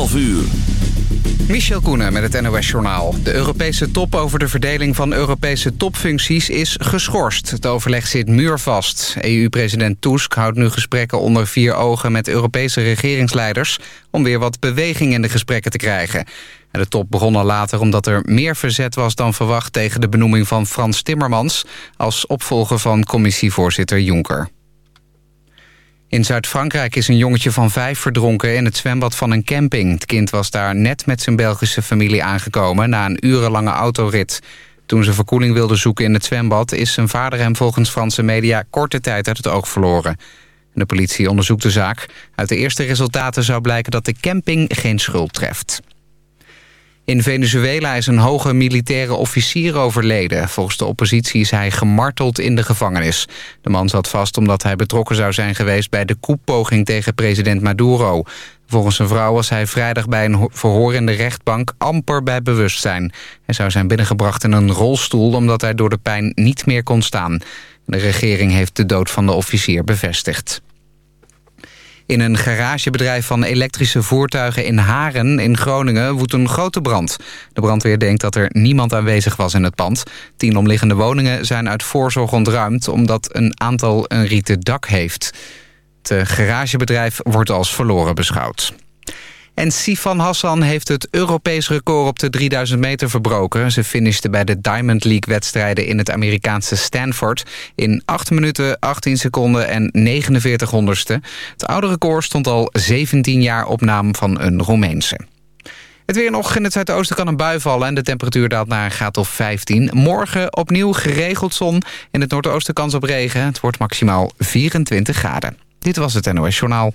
12 uur. Michel Koenen met het NOS-journaal. De Europese top over de verdeling van Europese topfuncties is geschorst. Het overleg zit muurvast. EU-president Tusk houdt nu gesprekken onder vier ogen... met Europese regeringsleiders... om weer wat beweging in de gesprekken te krijgen. de top begon al later omdat er meer verzet was dan verwacht... tegen de benoeming van Frans Timmermans... als opvolger van commissievoorzitter Juncker. In Zuid-Frankrijk is een jongetje van vijf verdronken in het zwembad van een camping. Het kind was daar net met zijn Belgische familie aangekomen na een urenlange autorit. Toen ze verkoeling wilde zoeken in het zwembad... is zijn vader hem volgens Franse media korte tijd uit het oog verloren. De politie onderzoekt de zaak. Uit de eerste resultaten zou blijken dat de camping geen schuld treft. In Venezuela is een hoge militaire officier overleden. Volgens de oppositie is hij gemarteld in de gevangenis. De man zat vast omdat hij betrokken zou zijn geweest... bij de koepoging tegen president Maduro. Volgens zijn vrouw was hij vrijdag bij een verhoor in de rechtbank... amper bij bewustzijn. Hij zou zijn binnengebracht in een rolstoel... omdat hij door de pijn niet meer kon staan. De regering heeft de dood van de officier bevestigd. In een garagebedrijf van elektrische voertuigen in Haren in Groningen woedt een grote brand. De brandweer denkt dat er niemand aanwezig was in het pand. Tien omliggende woningen zijn uit voorzorg ontruimd omdat een aantal een rieten dak heeft. Het garagebedrijf wordt als verloren beschouwd. En Sifan Hassan heeft het Europees record op de 3000 meter verbroken. Ze finishte bij de Diamond League-wedstrijden in het Amerikaanse Stanford... in 8 minuten, 18 seconden en 49 honderdste. Het oude record stond al 17 jaar op naam van een Roemeense. Het weer nog in het zuidoosten kan een bui vallen... en de temperatuur daalt naar een graad of 15. Morgen opnieuw geregeld zon. In het noordoosten kans op regen. Het wordt maximaal 24 graden. Dit was het NOS Journaal.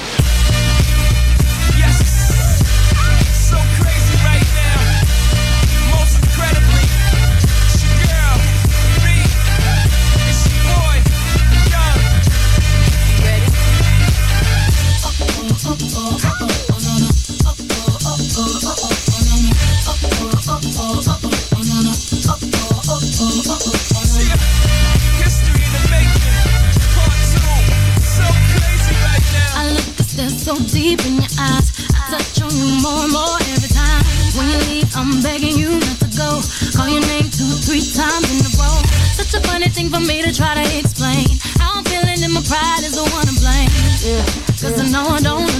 More and more every time. When you leave, I'm begging you not to go. Call your name two, three times in a row. Such a funny thing for me to try to explain. How I'm feeling and my pride is the one to blame. Yeah. Cause I know I don't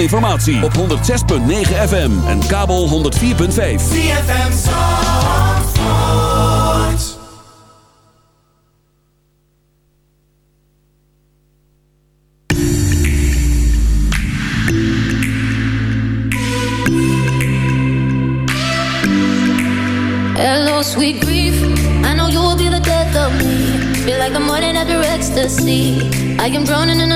informatie op 106.9 FM en kabel 104.5. ZFM Hello sweet grief, I know you will be the death of me. Feel like the morning after ecstasy. I am drowning in a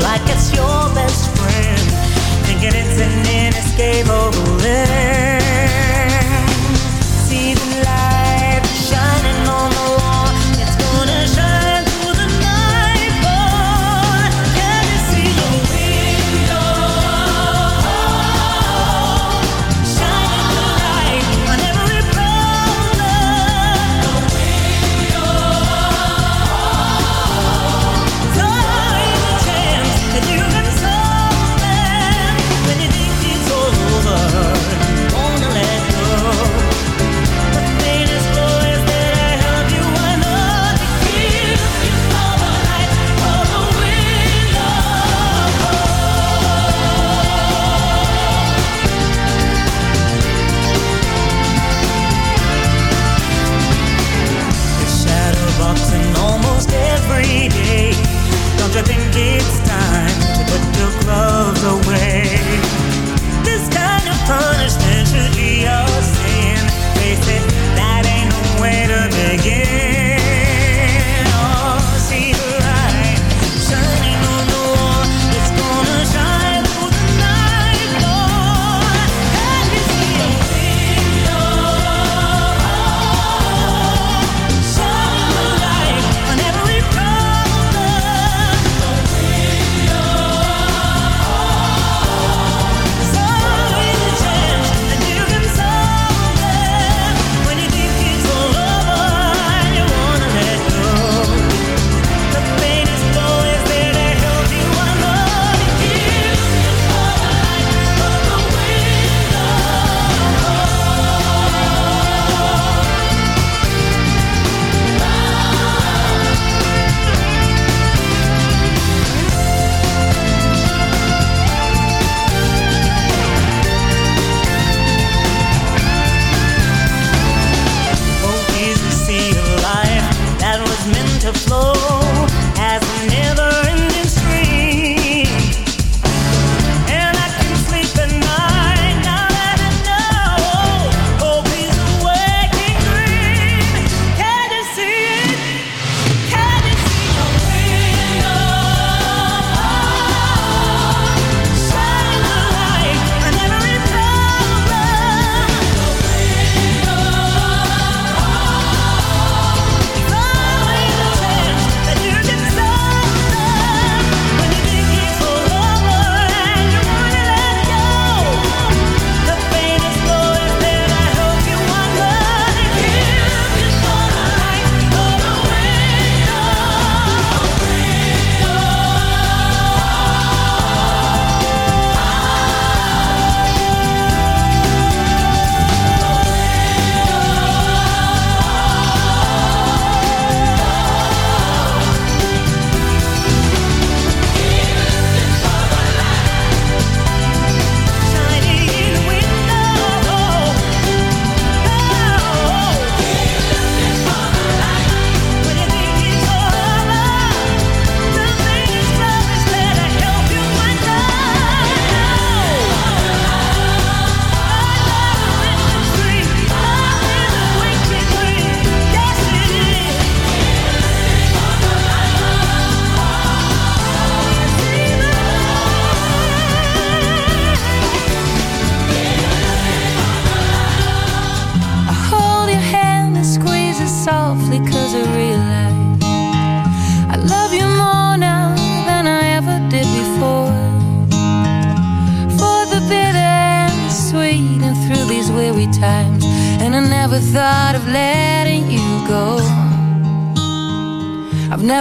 like it's your best friend, thinking it's an inescapable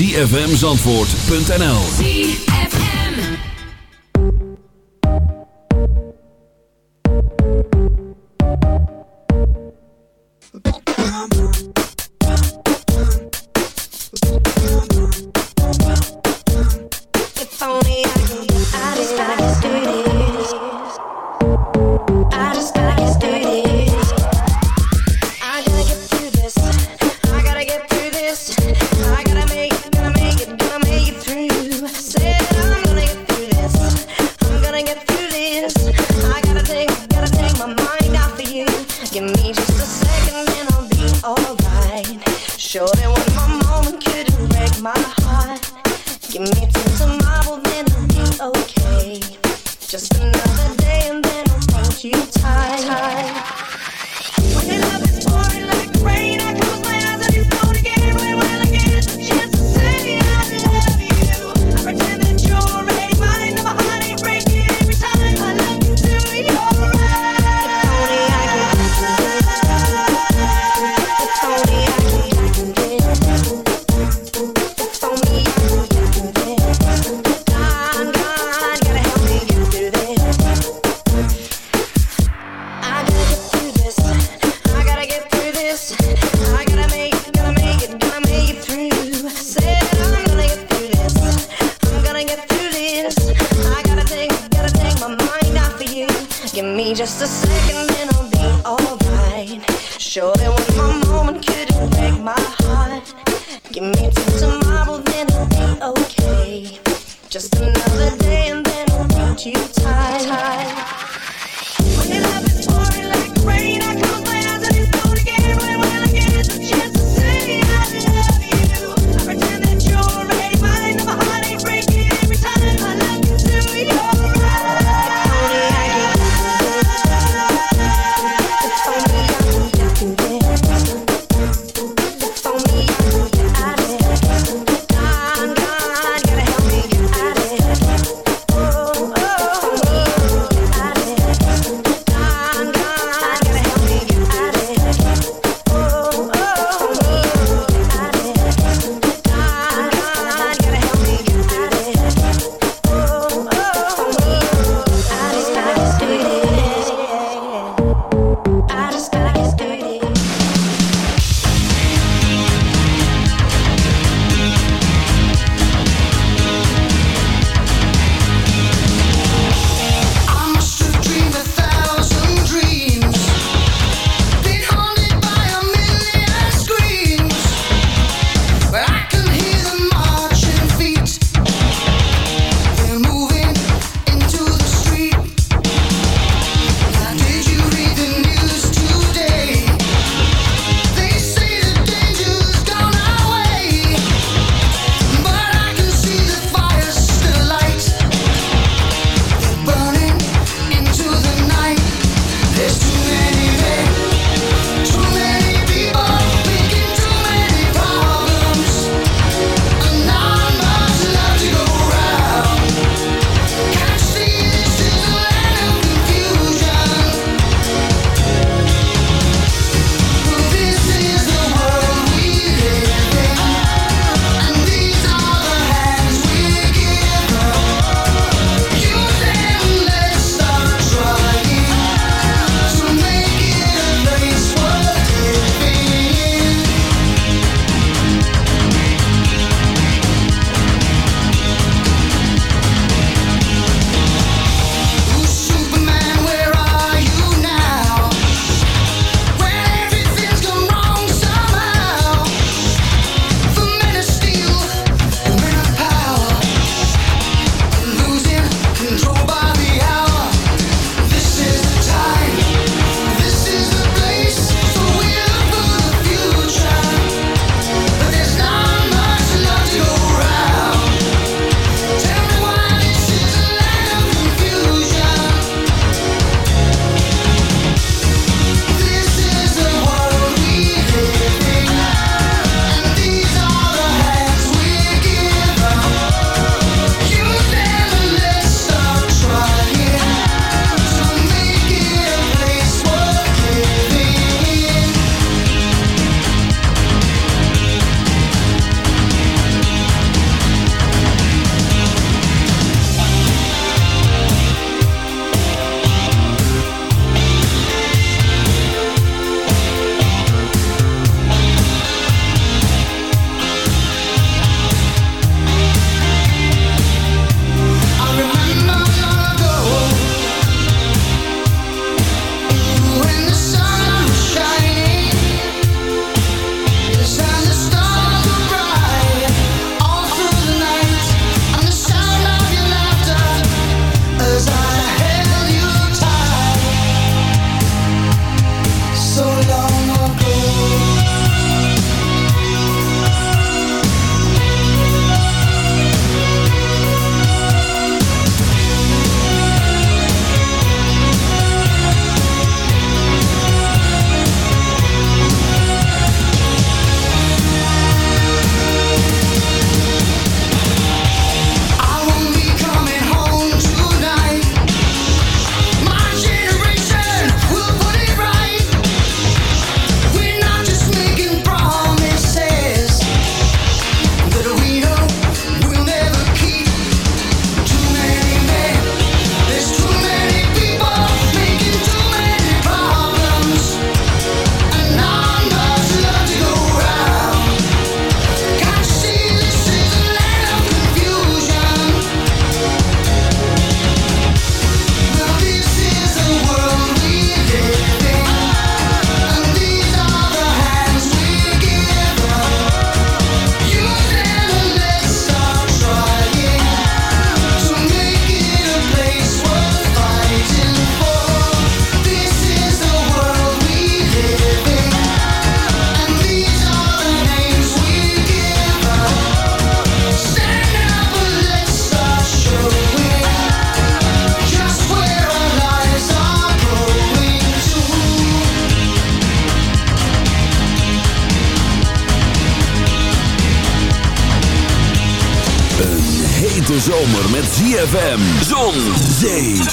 zfmzandvoort.nl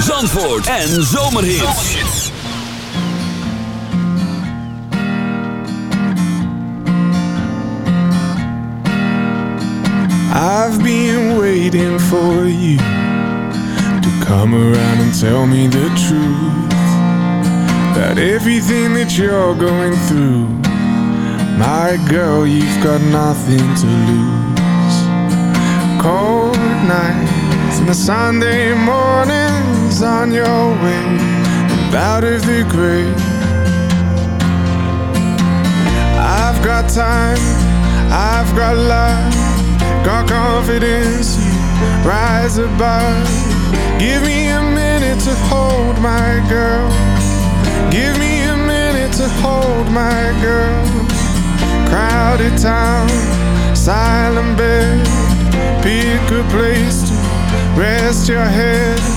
zandvoort en zomerhits. I've been waiting for you to come around and tell me the truth. That everything that you're going through, my girl, you've got nothing to lose. Cold nights and the Sunday on your way and out of the grave. I've got time, I've got love, got confidence, rise above. Give me a minute to hold my girl. Give me a minute to hold my girl. Crowded town, silent bed. Pick a place to rest your head.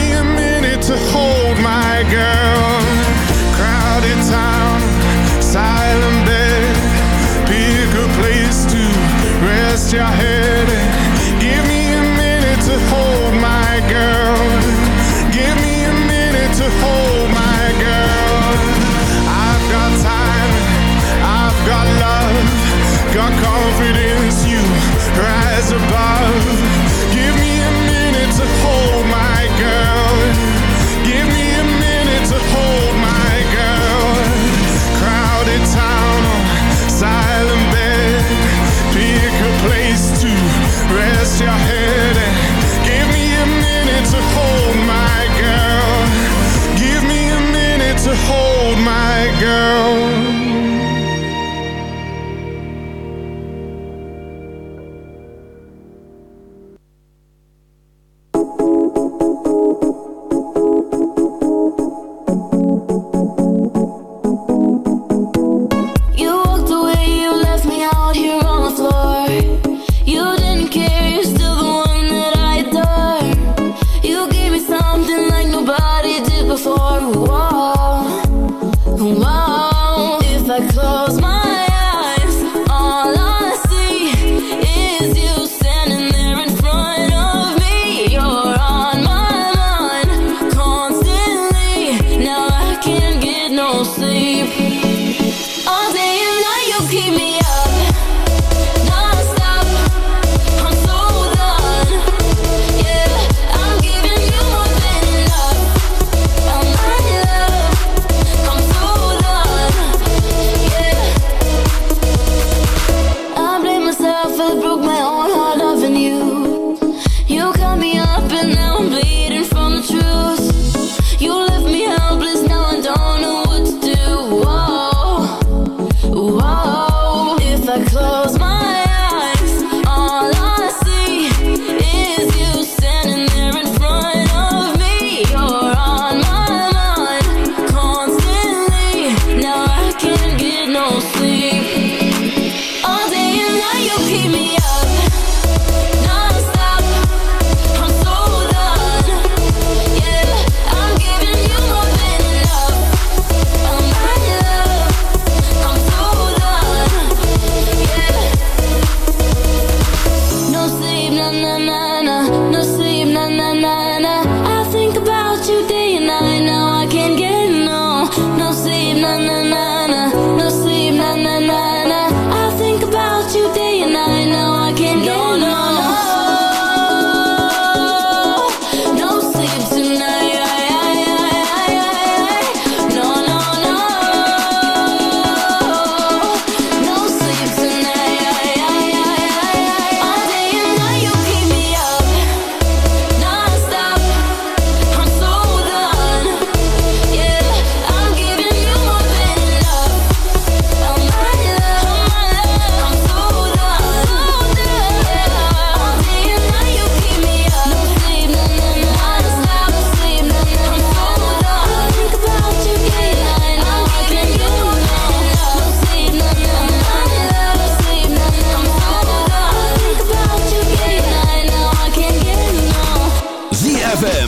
rise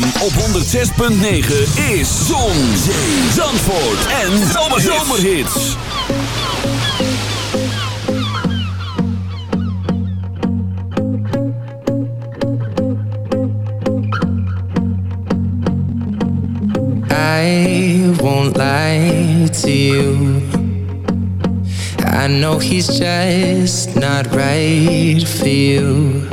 op 106.9 is Zon, Zandvoort en Zomerhits. I won't lie to you. I know he's just not right for you.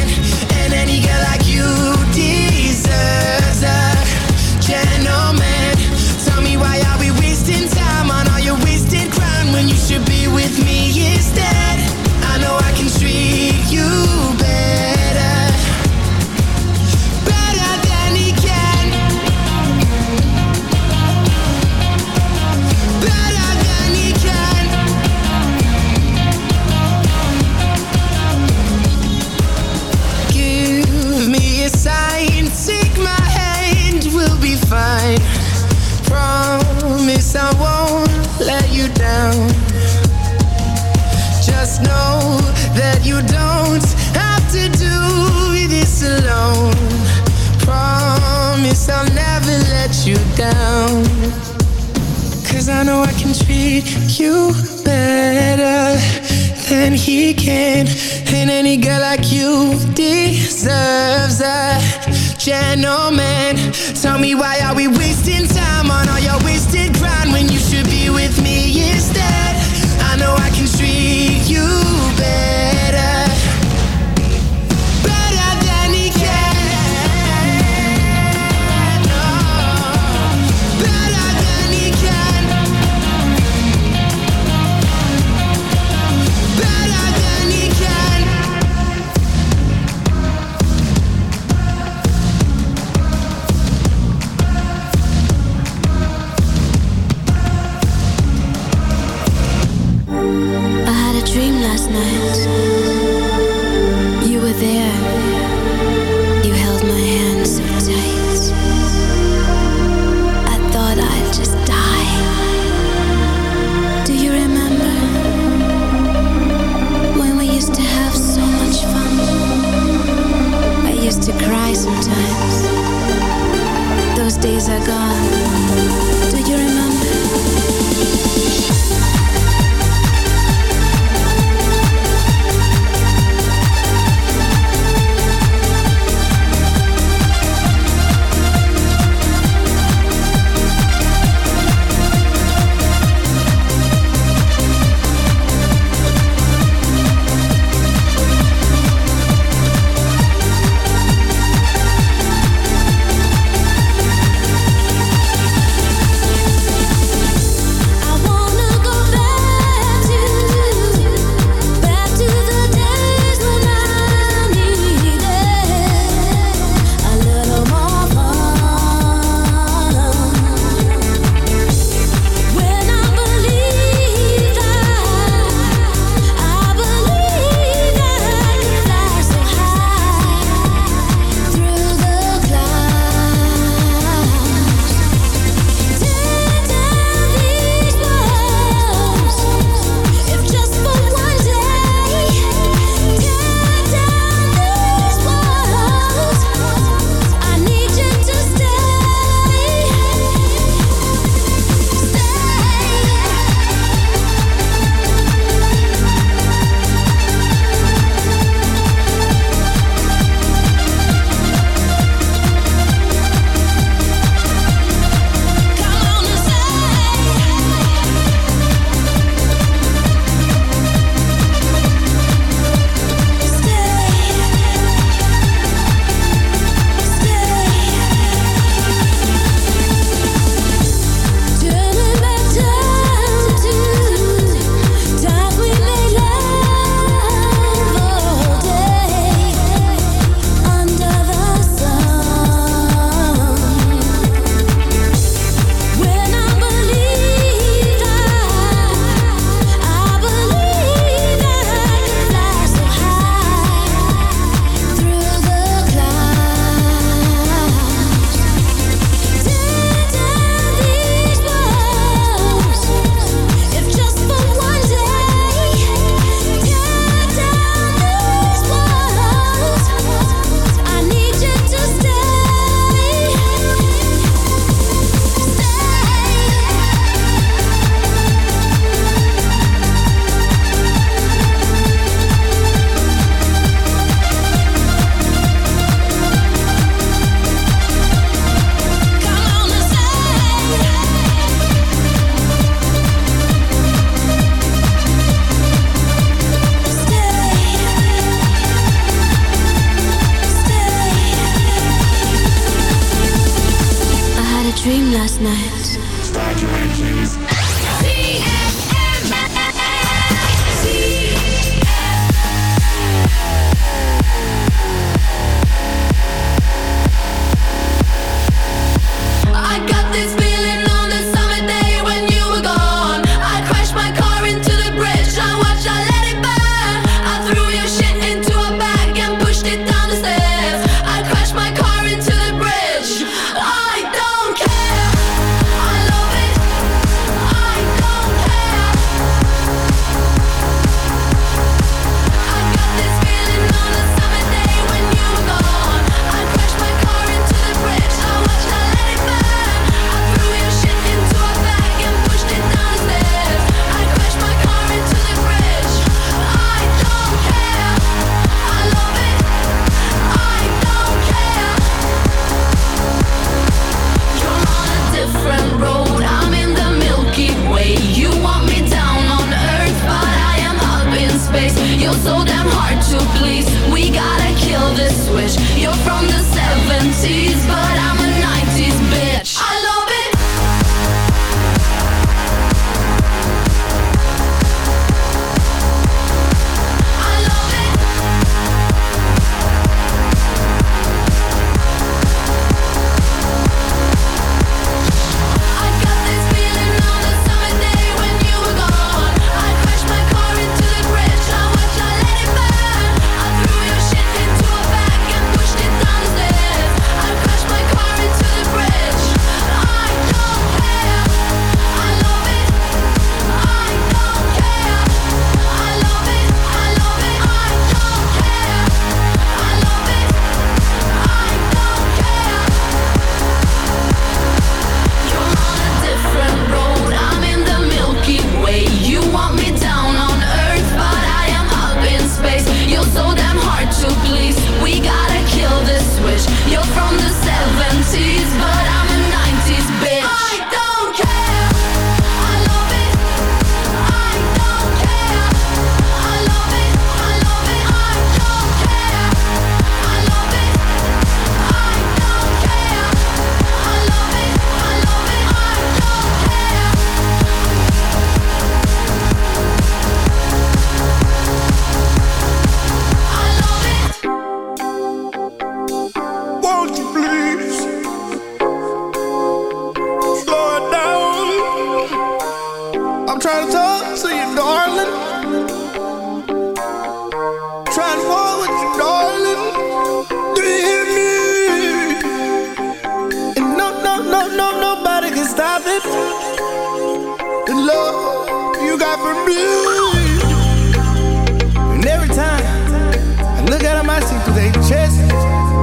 And every time I look at them, I see through their chest,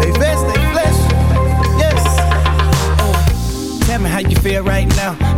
they vest, they flesh. Yes. Tell me how you feel right now.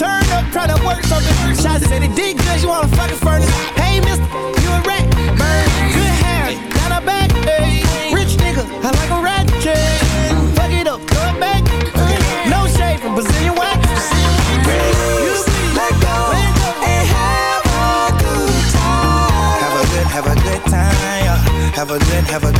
Turn up, try to work something. Shot said it did good, you wanna fucking furnace. Hey, mister, you a rat. Burn. Good hair, not a back. Hey. Rich nigga, I like a rat. Yeah. Fuck it up, throw it back. No shade from Brazilian wax. Have a good. Have a good, time.